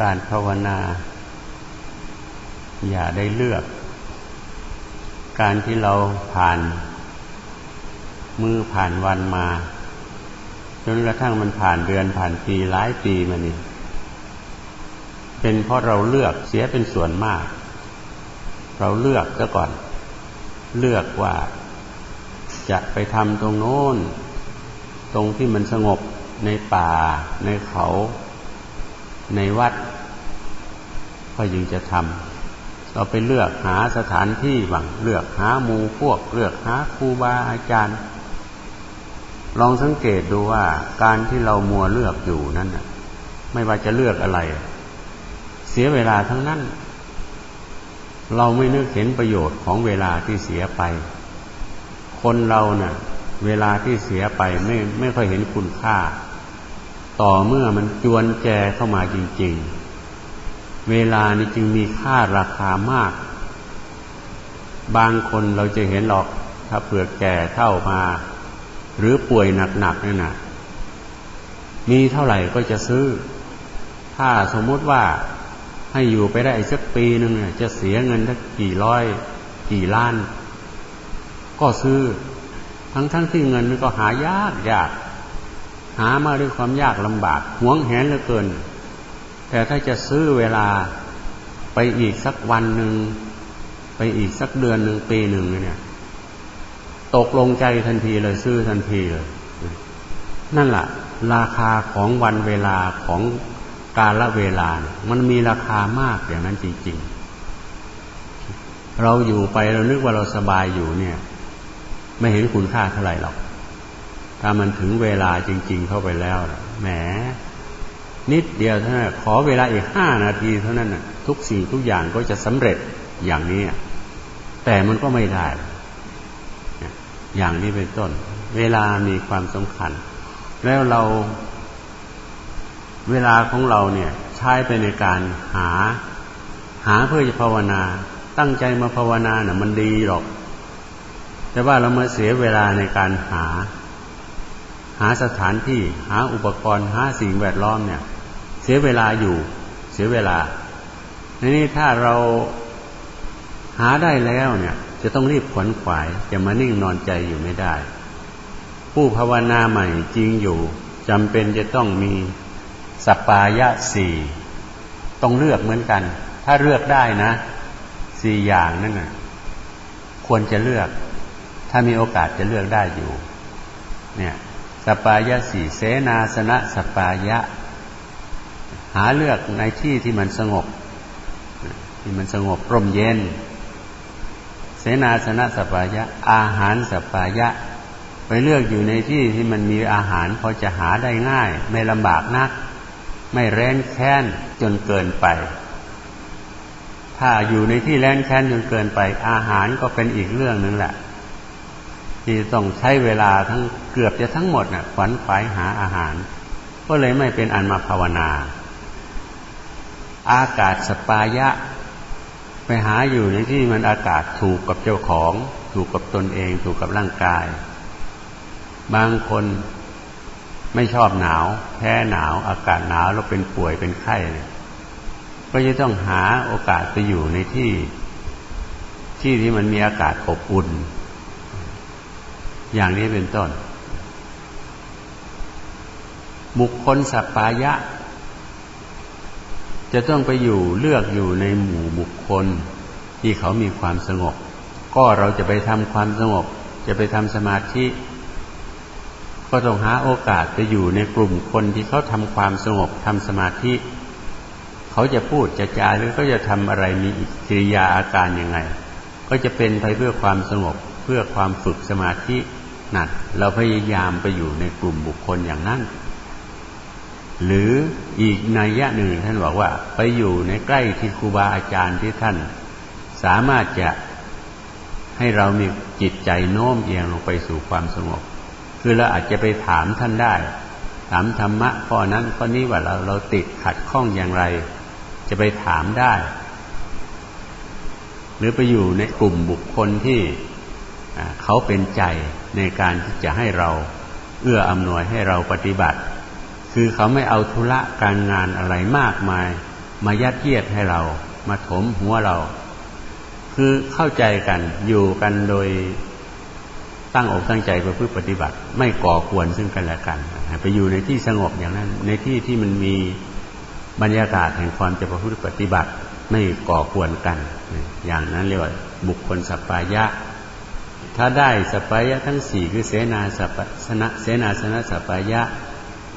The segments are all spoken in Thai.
การภาวนา อย่าได้เลือก การที่เราผ่านมือผ่านวันมา จนกระทั่งมันผ่านเดือนผ่านปีหลายปีมานี่ เป็นเพราะเราเลือกเสียเป็นส่วนมาก เราเลือกซะก่อน เลือกว่าจะไปทำตรงโน้น ตรงที่มันสงบในป่าในเขา ในวัด ก็ยังจะทำเราไปเลือกหาสถานที่บังเลือกหาหมูพวก เลือกหาครูบาอาจารย์ ลองสังเกตดูว่าการที่เรามัวเลือกอยู่นั่นไม่ว่าจะเลือกอะไร เสียเวลาทั้งนั้น เราไม่นึกเห็นประโยชน์ของเวลาที่เสียไป คนเราเนะ่ะ เวลาที่เสียไปไม่ไม่ค่อยเห็นคุณค่า ต่อเมื่อมันจวนแจเข้ามาจริง ๆ เวลานี้จึงมีค่าราคามาก บางคนเราจะเห็นหรอกถ้าเผื่อแก่เท่ามา หรือป่วยหนักๆนี่นะมีเท่าไหร่ก็จะซื้อ ถ้าสมมติว่าให้อยู่ไปได้สักปีหนึ่งจะเสียเงินทักกี่ร้อย กี่ล้าน ก็ซื้อ ทั้งทั้งที่เงินมันก็หายากยาก หามาด้วยความยากลำบากหวงแหนเหลือเกิน แต่ถ้าจะซื้อเวลาไปอีกสักวันหนึ่งไปอีกสักเดือนหนึ่งปีหนึ่งเนี่ย ตกลงใจทันทีเลยซื้อทันทีเลยนั่นแหละราคาของวันเวลาของกาลเวลา มันมีราคามากอย่างนั้นจริงๆ เราอยู่ไปเรานึกว่าเราสบายอยู่เนี่ย ไม่เห็นคุณค่าเท่าไหร่หรอก ถ้ามันถึงเวลาจริง ๆ เข้าไปแล้วแหมนิดเดียวเท่านั้นขอเวลาอีกห้านาทีเท่านั้นทุกสิ่งทุกอย่างก็จะสำเร็จอย่างนี้แต่มันก็ไม่ได้ อย่างนี้เป็นต้น เวลามีความสำคัญ แล้วเรา เวลาของเราเนี่ย ใช้ไปในการหา หาเพื่อจะภาวนา ตั้งใจมาภาวนาเน่ะ มันดีหรอก แต่ว่าเรามาเสียเวลาในการหา หาสถานที่หาอุปกรณ์หาสิ่งแวดล้อมเนี่ย เสียเวลาอยู่เสียเวลาในนี้ถ้าเราหาได้แล้วเนี่ย จะต้องรีบขวนขวายจะมานิ่งนอนใจอยู่ไม่ได้ ผู้ภาวนาใหม่จริงอยู่จำเป็นจะต้องมีสปายะสี่ต้องเลือกเหมือนกัน ถ้าเลือกได้นะสี่อย่างนั่นนะควรจะเลือก ถ้ามีโอกาสจะเลือกได้อยู่ เนี่ย สปายะสี่เสนาสนะสปายะ หาเลือกในที่ที่มันสงบ ที่มันสงบร่มเย็น เสนาสนะสปายะ อาหารสปายะ ไปเลือกอยู่ในที่ที่มันมีอาหารพอจะหาได้ง่าย ไม่ลำบากนัก ไม่แร้นแค้นจนเกินไป ถ้าอยู่ในที่แร้นแค้นจนเกินไป อาหารก็เป็นอีกเรื่องหนึ่งแหละ ที่ต้องใช้เวลาทั้งเกือบจะทั้งหมดนะ่ะขวัญขวายหาอาหาร ก็เลยไม่เป็นอันมาภาวนา อากาศสปายะ ไปหาอยู่ในที่มันอากาศถูกกับเจ้าของ ถูกกับตนเอง ถูกกับร่างกาย บางคนไม่ชอบหนาว แพ้หนาว อากาศหนาวแล้วเป็นป่วยเป็นไข้เนี่ยก็จะต้องหาโอกาสไปอยู่ในที่ ที่ที่มันมีอากาศอบอุ่น อย่างนี้เป็นต้น บุคคลสัปปายะ จะต้องไปอยู่เลือกอยู่ในหมู่บุคคลที่เขามีความสงบ ก็เราจะไปทำความสงบ จะไปทำสมาธิ ก็ต้องหาโอกาสไปอยู่ในกลุ่มคนที่เขาทำความสงบทำสมาธิ เขาจะพูดจะจาหรือเขาจะทำอะไรมีอิกิริยาอาการยังไง ก็จะเป็นไปเพื่อความสงบเพื่อความฝึกสมาธิ นัด เราพยายามไปอยู่ในกลุ่มบุคคลอย่างนั้น หรืออีกนัยยะหนึ่งท่านบอกว่า ไปอยู่ในใกล้ที่ครูบาอาจารย์ที่ท่าน สามารถจะให้เรามีจิตใจโน้มเอียงลงไปสู่ความสงบ คือเราอาจจะไปถามท่านได้ ถามธรรมะข้อนั้นข้อนี้ว่าเราเราติดขัดข้องอย่างไร จะไปถามได้ หรือไปอยู่ในกลุ่มบุคคลที่ เขาเป็นใจในการที่จะให้เราเอื้ออำนวยให้เราปฏิบัติ คือเขาไม่เอาธุระการงานอะไรมากมาย มายัดเยียดให้เรา มาถมหัวเรา คือเข้าใจกันอยู่กันโดยตั้งอกตั้งใจไปเพื่อปฏิบัติ ไม่ก่อควรซึ่งกันและกัน ไปอยู่ในที่สงบอย่างนั้น ในที่ที่มันมีบรรยากาศแห่งความจะประพฤติปฏิบัติ ไม่ก่อควรกัน อย่างนั้นเรียกว่าบุคคลสัปปายะ ถ้าได้สัปายะทั้งสี่คือเสนาสัปสนะเสนาสนะสัปายะ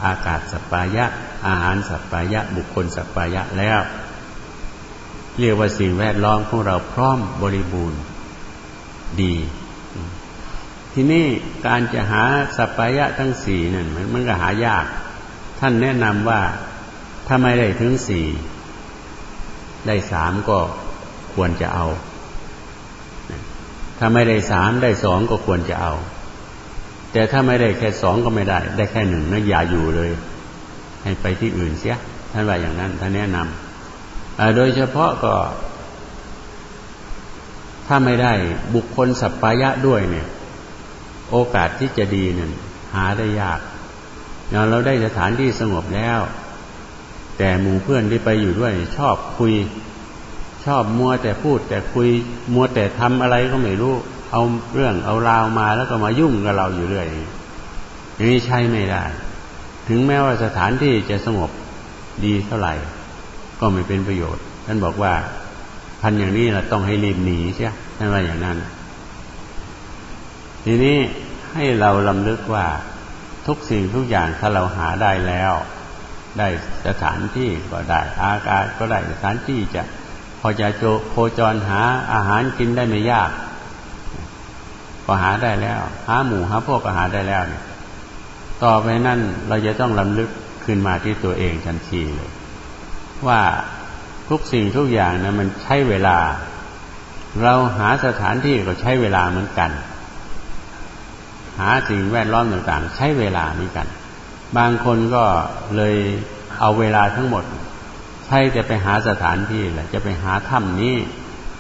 อากาศสัปายะ อาหารสัปายะ บุคคลสัปายะแล้ว เรียกว่าสิ่งแวดล้อมของเราพร้อมบริบูรณ์ดี ทีนี้การจะหาสัพพายะทั้งสี่นั่นมันก็หายาก ท่านแนะนำว่าถ้าไม่ได้ถึงสี่ได้สามก็ควรจะเอา ถ้าไม่ได้สามได้สองก็ควรจะเอา แต่ถ้าไม่ได้แค่สองก็ไม่ได้ ได้แค่หนึ่งนะอย่าอยู่เลย ให้ไปที่อื่นเสียท่านว่าอย่างนั้นท่านแนะนำโดยเฉพาะก็ ถ้าไม่ได้บุคคลสัพพายะด้วยเนี่ย โอกาสที่จะดีเนั่นหาได้ยากอย่างเราได้สถานที่สงบแล้ว แต่หมู่เพื่อนที่ไปอยู่ด้วยชอบคุย ชอบมัวแต่พูดแต่คุยมัวแต่ทำอะไรก็ไม่รู้ เอาเรื่องเอาราวมาแล้วก็มายุ่งกับเราอยู่เรื่อยอย่างนี้ใช่ไม่ได้ ถึงแม้ว่าสถานที่จะสงบดีเท่าไหร่ ก็ไม่เป็นประโยชน์ ท่านบอกว่าพันอย่างนี้เราต้องให้รีบหนีใช่ไหมท่านว่าอย่างนั้น ทีนี้ให้เราลำลึกว่าทุกสิ่งทุกอย่างถ้าเราหาได้แล้ว ได้สถานที่ก็ได้ อากาศก็ได้สถานที่จะ พอจะโคจรหาอาหารกินได้ไม่ยากก็หาได้แล้ว หาหมูหาพวกก็หาได้แล้วเนี่ยต่อไปนั่นเราจะต้องลำลึกขึ้นมาที่ตัวเองทันทีเลย ว่าทุกสิ่งทุกอย่างนะมันใช้เวลา เราหาสถานที่ก็ใช้เวลาเหมือนกัน หาสิ่งแวดล้อมต่างๆ ใช้เวลานี้กัน บางคนก็เลยเอาเวลาทั้งหมด ใช่จะไปหาสถานที่แหละจะไปหาถ้ำนี้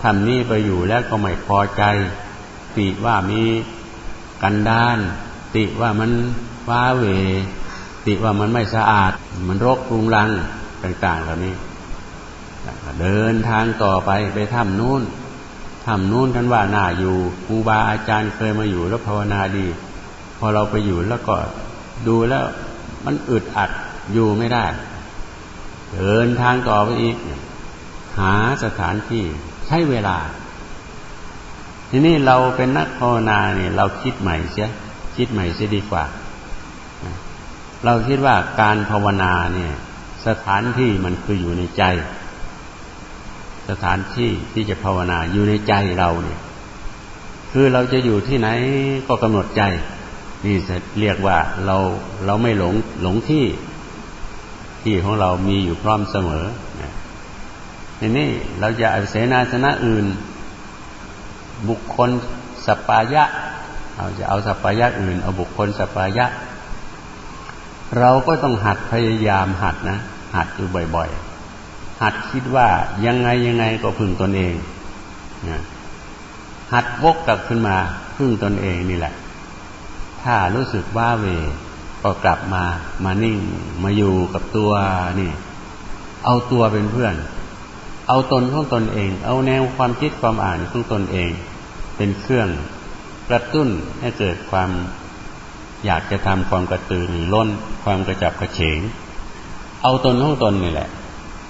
ถ้ำนี้ไปอยู่แล้วก็ไม่พอใจ ติว่ามีกันดานติว่ามันว้าเว ติว่ามันไม่สะอาด มันรกรุงรังต่างๆเหล่านี้เดินทางต่อไปไปถ้ำนู้นถ้ำนู้นท่านว่าน่าอยู่ครูบาอาจารย์เคยมาอยู่แล้วภาวนาดี พอเราไปอยู่แล้วก็ดูแล้วมันอึดอัดอยู่ไม่ได้ เดินทางต่อไปอีก หาสถานที่ใช้เวลา ทีนี้เราเป็นนักภาวนาเนี่ยเราคิดใหม่เสียคิดใหม่เสียดีกว่า เราคิดว่าการภาวนาเนี่ย สถานที่มันคืออยู่ในใจ สถานที่ที่จะภาวนาอยู่ในใจเราเนี่ยคือเราจะอยู่ที่ไหนก็กำหนดใจ นี่เรียกว่าเราเราไม่หลงหลงที่ ที่ของเรามีอยู่พร้อมเสมอทีนี้เราจะเสนาสนะอื่น บุคคลสปายะเราจะเอาสปายะอื่น เอาบุคคลสปายะ เราก็ต้องหัดพยายามหัดนะ หัดอยู่บ่อย ๆ หัดคิดว่ายังไงยังไงก็พึ่งตนเองหัดวกกลับขึ้นมาพึ่งตนเองนี่แหละ ถ้ารู้สึกว่าเว ก็กลับมามานิ่ง มาอยู่กับตัวนี่ เอาตัวเป็นเพื่อน เอาตนของตนเอง เอาแนวความคิดความอ่านของตนเอง เป็นเครื่องกระตุ้นให้เกิดความอยากจะทำความกระตือรือร้น ความกระจับกระเฉง เอาตนของตนนี่แหละ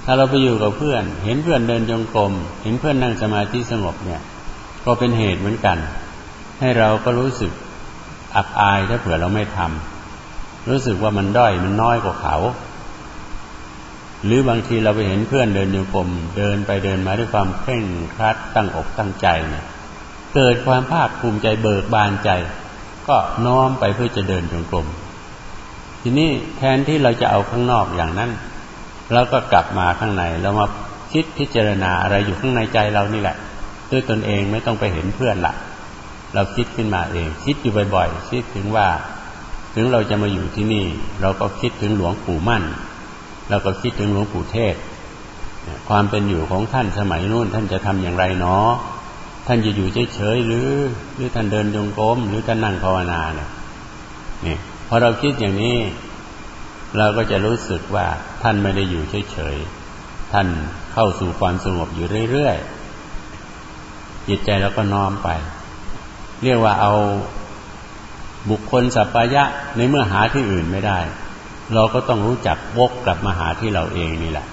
ถ้าเราไปอยู่กับเพื่อน เห็นเพื่อนเดินจงกรมเห็นเพื่อนนั่งสมาธิสงบเนี่ย ก็เป็นเหตุเหมือนกัน ให้เราก็รู้สึกอับอายถ้าเผื่อเราไม่ทำ รู้สึกว่ามันด้อยมันน้อยกว่าเขา หรือบางทีเราไปเห็นเพื่อนเดินโยกลมเดินไปเดินมาด้วยความเคร่งครัดตั้งอกตั้งใจเนี่ยเกิดความภาคภูมิใจเบิกบานใจ ก็น้อมไปเพื่อจะเดินจงกรมทีนี้แทนที่เราจะเอาข้างนอกอย่างนั้นเราก็กลับมาข้างในเรามาคิดพิจารณาอะไรอยู่ข้างในใจเรานี่แหละ ด้วยตนเองไม่ต้องไปเห็นเพื่อนละเราคิดขึ้นมาเอง คิดอยู่บ่อยๆคิดถึงว่า ถึงเราจะมาอยู่ที่นี่ เราก็คิดถึงหลวงปู่มั่น เราก็คิดถึงหลวงปู่เทศ ความเป็นอยู่ของท่านสมัยนู้นท่านจะทำอย่างไรเนาะท่านจะอยู่เฉยๆหรือ หรือท่านเดินจงกรมหรือท่านนั่งภาวนาเนี่ยนี่พอเราคิดอย่างนี้ เราก็จะรู้สึกว่าท่านไม่ได้อยู่เฉยๆท่านเข้าสู่ความสงบอยู่เรื่อยๆจิตใจเราก็น้อมไป เรียกว่าเอา บุคคลสัพพยะในเมื่อหาที่อื่นไม่ได้ เราก็ต้องรู้จักวกกลับมาหาที่เราเองนี่แหละ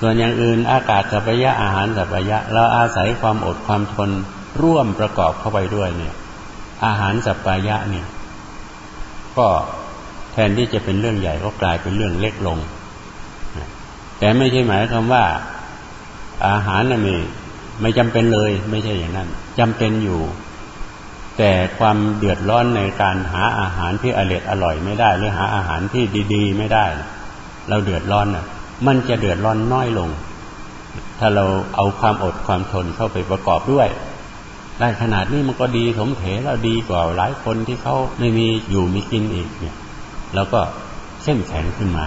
ส่วนอย่างอื่นอากาศสัพพยะอาหารสัพพยะ เราอาศัยความอดความทนร่วมประกอบเข้าไปด้วยเนี่ย อาหารสัพพยะเนี่ย ก็แทนที่จะเป็นเรื่องใหญ่ก็กลายเป็นเรื่องเล็กลง แต่ไม่ใช่หมายความว่า อาหารน่ะม่ไม่จำเป็นเลย ไม่ใช่อย่างนั้นจำเป็นอยู่ แต่ความเดือดร้อนในการหาอาหารที่อร่อยอร่อยไม่ได้ หรือหาอาหารที่ดีๆ ไม่ได้ เราเดือดร้อนน่ะ มันจะเดือดร้อนน้อยลง ถ้าเราเอาความอดความทนเข้าไปประกอบด้วย ได้ขนาดนี้มันก็ดีสมเถแล้วดีกว่าหลายคนที่เขาไม่มีอยู่มีกินอีกเนี่ยแล้วก็เข้มแข็งขึ้นมา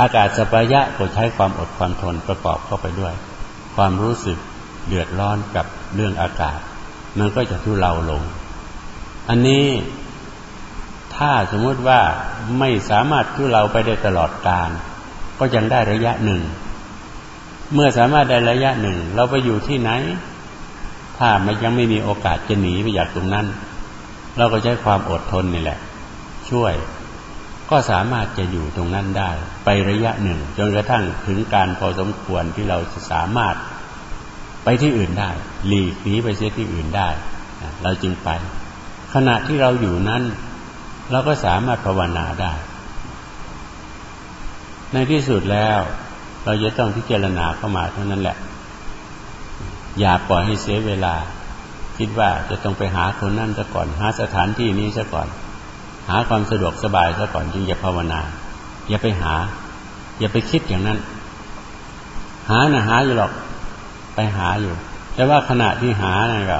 อากาศสปายะก็ใช้ความอดความทนประกอบเข้าไปด้วย ความรู้สึกเดือดร้อนกับเรื่องอากาศ มันก็จะทุเลาลง อันนี้ถ้าสมมติว่าไม่สามารถทุเลาไปได้ตลอดกาลก็ยังได้ระยะหนึ่ง เมื่อสามารถได้ระยะหนึ่ง เราไปอยู่ที่ไหน ถ้ามันยังไม่มีโอกาสจะหนีไปจากตรงนั้น เราก็ใช้ความอดทนนี่แหละ ช่วย ก็สามารถจะอยู่ตรงนั้นได้ ไประยะหนึ่ง จนกระทั่งถึงการพอสมควรที่เราจะสามารถ ไปที่อื่นได้ หลีกหนีไปเสียที่อื่นได้ เราจึงไป ขณะที่เราอยู่นั้น เราก็สามารถภาวนาได้ ในที่สุดแล้ว เราจะต้องพิจารณาเข้ามาเท่านั้นแหละ อย่าปล่อยให้เสียเวลา คิดว่าจะต้องไปหาคนนั่นซะก่อน หาสถานที่นี้ซะก่อน หาความสะดวกสบายซะก่อนจึงจะภาวนา อย่าไปหา อย่าไปคิดอย่างนั้น หานะหาอยู่หรอก ไปหาอยู่ แต่ว่าขณะที่หานะก็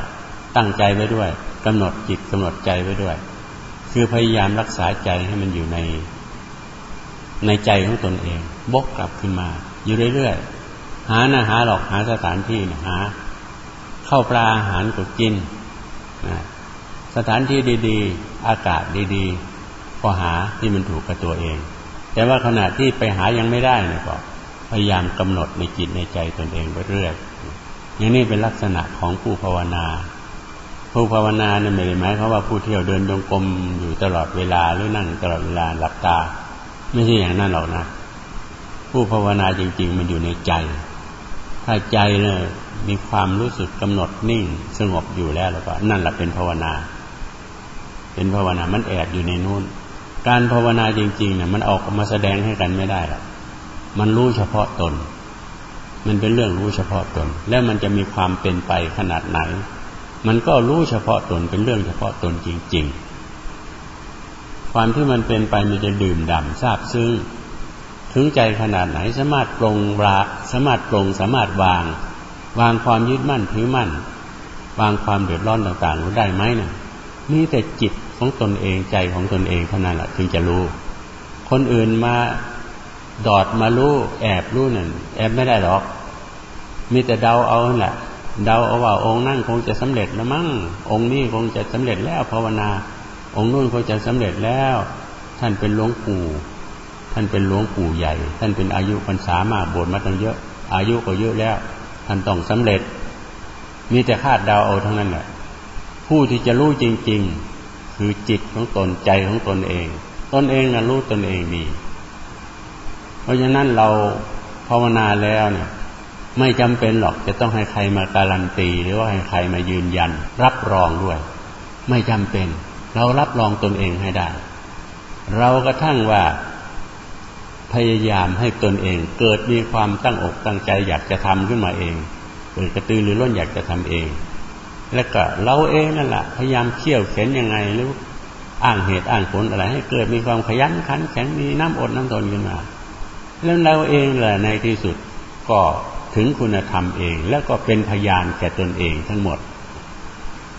ตั้งใจไว้ด้วยกำหนดจิตกำหนดใจไว้ด้วย คือพยายามรักษาใจให้มันอยู่ใน ในใจของตนเองบกกลับขึ้นมา อยู่เรื่อยๆหานะหาหรอกหาสถานที่นะหาเข้าปลาอาหารก็กินนะสถานที่ดีๆ อากาศดีๆ ก็หาที่มันถูกกับตัวเอง แต่ว่าขณะที่ไปหายังไม่ได้เนี่ยก็พยายามกำหนดในจิตในใจตนเองไปเรื่อย อย่างนี้เป็นลักษณะของผู้ภาวนา ผู้ภาวนาเนี่ยไม่ได้หมายความว่าผู้เที่ยวเดินดงกรมอยู่ตลอดเวลาหรือนั่งตลอดเวลาหลับตา ไม่ใช่อย่างนั้นหรอกนะ ผู้ภาวนาจริง ๆ มันอยู่ในใจ ถ้าใจเนี่ยมีความรู้สึกกำหนดนิ่งสงบอยู่แล้วแล้วก็นั่นแหละเป็นภาวนา เป็นภาวนามันแอบอยู่ในนู้น การภาวนาจริงๆเนี่ยมันออกมาแสดงให้กันไม่ได้หรอกมันรู้เฉพาะตน มันเป็นเรื่องรู้เฉพาะตน แล้วมันจะมีความเป็นไปขนาดไหน มันก็รู้เฉพาะตนเป็นเรื่องเฉพาะตนจริง ๆ ความที่มันเป็นไปมันจะดื่มด่ำทราบซึ้งถึงใจขนาดไหนสามารถปรงราสามารถปรงสามารถวาง วางความยึดมั่นถือมั่น วางความเดือดร้อนต่างๆได้ไหมนะี่ยมีแต่จิตของตนเองใจของตนเองเท่านั้นแหละถึงจะรู้ คนอื่นมา ดอดมารู้แอบรู้นั่นแอบไม่ได้หรอก มีแต่เดาเอาแหละเดาเอาว่าองค์นั่งคงจะสำเร็จแล้วมั้งองค์นี้คงจะสำเร็จแล้วภาวนา องค์นู่นคงจะสำเร็จแล้ว ท่านเป็นหลวงปู่ ท่านเป็นหลวงปู่ใหญ่ ท่านเป็นอายุพรรษามากบวชมาตั้งเยอะ อายุก็เยอะแล้ว ท่านต้องสำเร็จ มีแต่คาดเดาเอาทั้งนั้นแหละผู้ที่จะรู้จริง ๆ คือจิตของตนใจของตนเอง ตนเองนะรู้ตนเองดี เพราะฉะนั้นเราภาวนาแล้วเนี่ยไม่จำเป็นหรอกจะต้องให้ใครมาการันตี หรือว่าให้ใครมายืนยัน รับรองด้วย ไม่จำเป็น เรารับรองตนเองให้ได้ เรากระทั่งว่าพยายามให้ตนเอง เกิดมีความตั้งอกตั้งใจอยากจะทำขึ้นมาเองเกิดกระตือรือร้นอยากจะทำเอง แล้วก็เราเองนั่นแหละพยายามเขี่ยวเข็นยังไงหรืออ้างเหตุอ้างผลอะไร ให้เกิดมีความขยันขันแข็งมีน้ำอดน้ำทนขึ้นมา แล้วเราเองแหละในที่สุดก็ถึงคุณธรรมเอง แล้วก็เป็นพยานแก่ตนเองทั้งหมด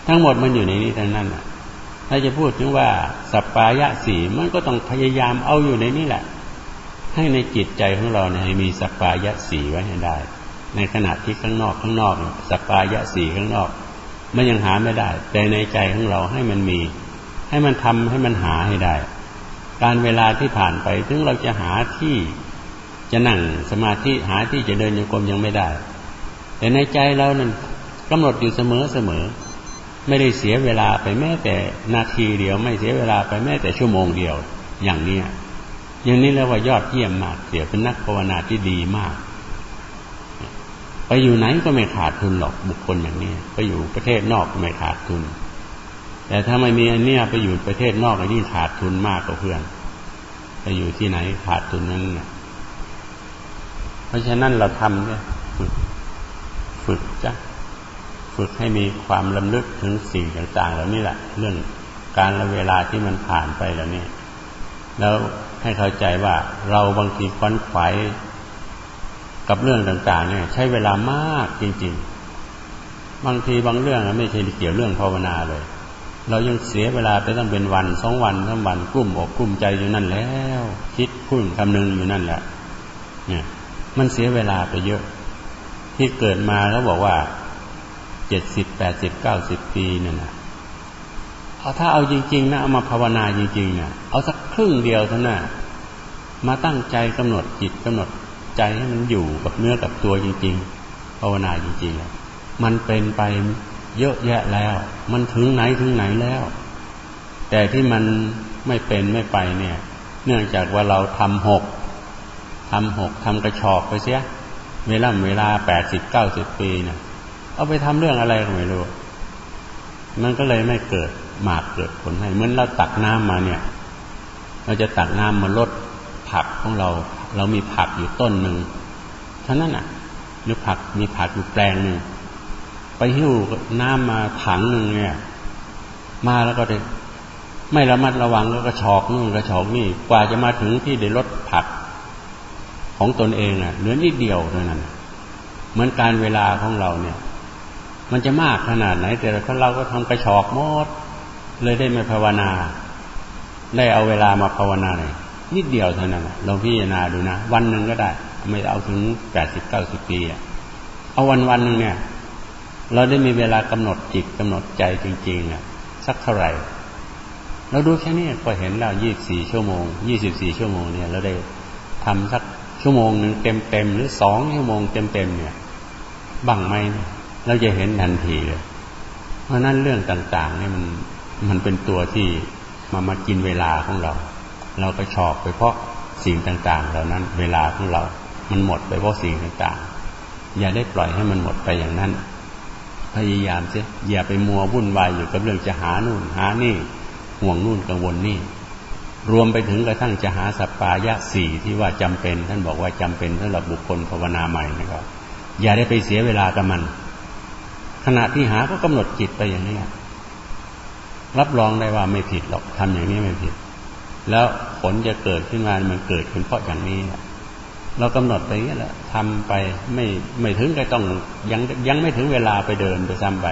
ทั้งหมดมันอยู่ในนี้ทั้งนั้นอะถ้าจะพูดถึงว่าสัปปายะสีมันก็ต้องพยายามเอาอยู่ในนี้แหละ ให้ในจิตใจของเราเนี่ยมีสัปปายะสีไว้ให้ได้ ในขณะที่ข้างนอกข้างนอกสัปปายะสีข้างนอก มันยังหาไม่ได้ แต่ในใจของเราให้มันมี ให้มันทำให้มันหาให้ได้ การเวลาที่ผ่านไปถึงเราจะหาที่ จะนั่งสมาธิหาที่จะเดินโยกมยังไม่ได้ แต่ในใจเรานั้นกำหนดอยู่เสมอเสมอ ไม่ได้เสียเวลาไปแม้แต่นาทีเดียว ไม่เสียเวลาไปแม้แต่ชั่วโมงเดียวอย่างนี้อย่างนี้แล้วว่ายอดเยี่ยมมากเสียเป็นนักภาวนาที่ดีมาก ไปอยู่ไหนก็ไม่ขาดทุนหรอกบุคคลอย่างนี้ไปอยู่ประเทศนอกก็ไม่ขาดทุน แต่ถ้าไม่มีอันเนี้ยไปอยู่ประเทศนอกอันนี้ขาดทุนมากกว่าเพื่อน ไปอยู่ที่ไหนขาดทุนนั้นนะ เพราะฉะนั้นเราทำเนี่ยฝึกฝึกจ้ะฝึกให้มีความลำลึกถึงสิ่งต่างๆเหล่านี้แหละ เรื่องการและเวลาที่มันผ่านไปเหล่านี้แล้วให้เข้าใจว่าเราบางทีควนขวายกับเรื่องต่าง ๆ เนี่ย ใช้เวลามากจริง ๆ บางทีบางเรื่องไม่ใช่เกี่ยวเรื่องภาวนาเลย เรายังเสียเวลาไปตั้งเป็นวันสองวันทั้งวันกลุ่มอกกลุ่มใจอยู่นั่นแล้ว คิดคุ้นคำนึงอยู่นั่นแหละ เนี่ย มันเสียเวลาไปเยอะ ที่เกิดมาแล้วบอกว่าเจ็ดสิบแปดสิบเก้าสิบปีเนี่ยนะเอาถ้าเอาจริง ๆ นะเอามาภาวนาจริงๆเนี่ยเอาสักครึ่งเดียวเท่านั้นมาตั้งใจกำหนดจิตกำหนดใจให้มันอยู่กับเนื้อกับตัวจริง ๆ ภาวนาจริงๆมันเป็นไปเยอะแยะแล้ว มันถึงไหนถึงไหนแล้ว แต่ที่มันไม่เป็นไม่ไปเนี่ย เนื่องจากว่าเราทำหก ทำหกทำกระชอกไปเสียเวลาเวลาแปดสิบเก้าสิบปีเนี่ยเอาไปทำเรื่องอะไรก็ไม่รู้ มันก็เลยไม่เกิดหมากเกิดผลให้เหมือนเราตักน้ำมาเนี่ย เราจะตักน้ำมาลดผักของเรา เรามีผักอยู่ต้นหนึ่งเท่านั้นอะหรือผักมีผักอยู่แปลงหนึ่งไปหิ้วน้ำมาถังหนึ่งเนี่ย มาแล้วก็ได้ไม่ระมัดระวังก็กระชอกนู่นกระชอกนี่ กว่าจะมาถึงที่ได้ลดผัก ของตนเองอะเหลือนิดเดียวเท่านั้น เหมือนการเวลาของเราเนี่ย มันจะมากขนาดไหน แต่เราก็ทำกระชอกหมดเลยได้มาภาวนา ได้เอาเวลามาภาวนาหน่อยนิดเดียวเท่านั้นลองพิจารณาดูนะ วันหนึ่งก็ได้ ไม่เอาถึงแปดสิบเก้าสิบปีอะเอาวันวันหนึ่งเนี่ย เราได้มีเวลากำหนดจิตกำหนดใจจริงๆอะสักเท่าไหร่เราดูแค่นี้ก็เห็นแล้วยี่บสี่ชั่วโมงยี่สิบสี่ชั่วโมงเนี่ย เราได้ทำสัก ชั่วโมงหนึ่งเต็มเต็มหรือสองชั่วโมงเต็มเต็มเนี่ยบังไหมเราจะเห็นทันทีเลยเพราะนั้นเรื่องต่างๆเนี่ยมันมันเป็นตัวที่มามากินเวลาของเรา เราก็ชอบไปเพราะสิ่งต่าง ๆ เหล่านั้น เวลาของเรา มันหมดไปเพราะสิ่งต่างๆ อย่าได้ปล่อยให้มันหมดไปอย่างนั้น พยายามเสียอย่าไปมัววุ่นวายอยู่กับเรื่องจะหานู่นหานี่ห่วงนู่นกังวลนี่ รวมไปถึงกระทั่งจะหาสัปปายะสี่ที่ว่าจำเป็น ท่านบอกว่าจำเป็นสำหรับบุคคลภาวนาใหม่นะครับ อย่าได้ไปเสียเวลากับมัน ขณะที่หาก็กำหนดจิตไปอย่างนี้รับรองได้ว่าไม่ผิดหรอกทำอย่างนี้ไม่ผิด แล้วผลจะเกิดขึ้นมามันเกิดขึ้นเพราะอย่างนี้เรากำหนดไปนี้แหละทำไปไม่ไม่ถึงก็ต้องยังยังไม่ถึงเวลาไปเดินไปซ้ำไป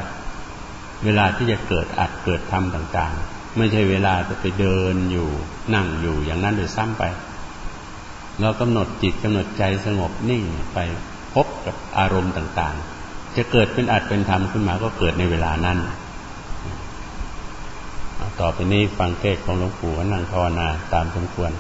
เวลาที่จะเกิดอัดเกิดทำต่าง ๆ ไม่ใช่เวลาจะไปเดินอยู่นั่งอยู่อย่างนั้นโดยซ้ำไป เรากำหนดจิตกำหนดใจสงบนิ่งไปพบกับอารมณ์ต่าง ๆ จะเกิดเป็นอัดเป็นธรรมขึ้นมาก็เกิดในเวลานั้น ต่อไปนี้ฟังเทศของหลวงปู่นั่งภาวนาตามสมควร